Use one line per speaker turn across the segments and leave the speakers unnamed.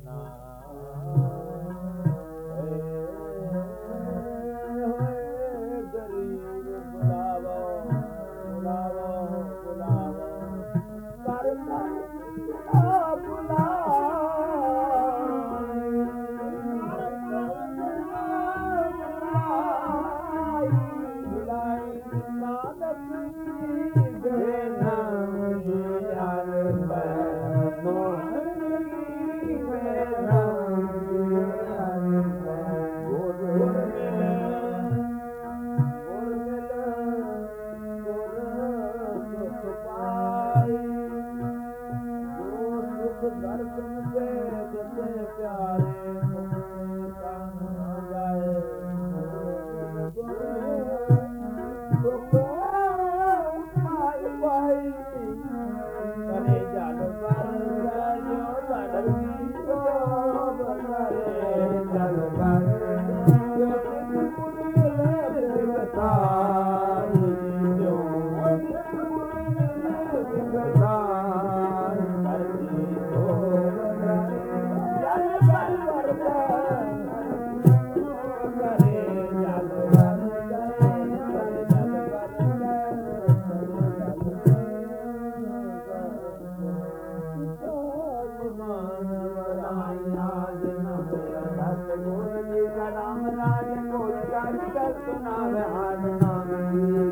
Nana. ਸੁਨਾਵੇ ਹਾਰ ਨਾਮ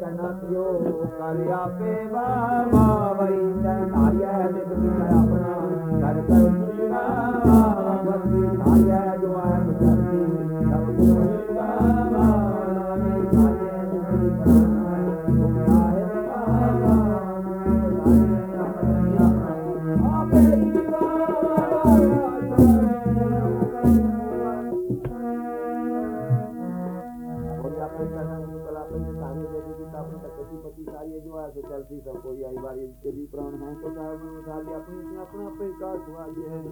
کنتیو کریا پے بابا وئی تن آیا ہے تے اپنا کر کر جیوا وئی आपने कहना है कल आपने जो सारी देवी की आपने तक कसी पति सारी जो है सो चलती सब कोई आई बारी के भी प्राण है तो साहब ने उठा लिया अपनी अपने अपना अपने का हुआ ये है